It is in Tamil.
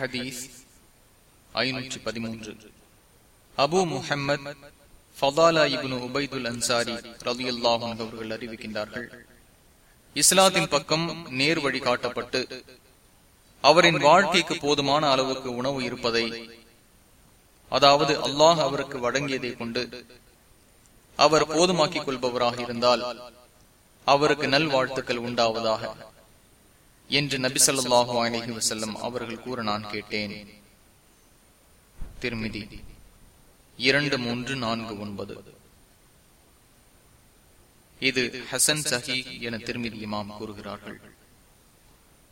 ஹதீஸ் ஐநூற்றி பதிமூன்று. அபு முஹம்மத் ஃபதாலா இபுனு உபைதுல் அன்சாரி ரவி அல்லாஹும் அவர்கள் அறிவிக்கின்றார்கள். இஸ்லாத்தின் பக்கம் நேர் வழி காட்டப்பட்டு அவரின் வாழ்க்கைக்கு போதுமான அளவுக்கு உணவு இருப்பதை அதாவது அல்லாஹ் அவருக்கு வழங்கியதை கொண்டு அவர் போதுமாக்கிக் கொள்பவராக இருந்தால் அவருக்கு நல்வாழ்த்துக்கள் உண்டாவதாக. என்று நபி சொல்லாஹு அலஹி வசல்லம் அவர்கள் கூற நான் கேட்டேன். திருமிதி இரண்டு மூன்று நான்கு ஒன்பது. இது ஹசன் சஹி என திருமிதி இமாம் கூறுகிறார்கள்.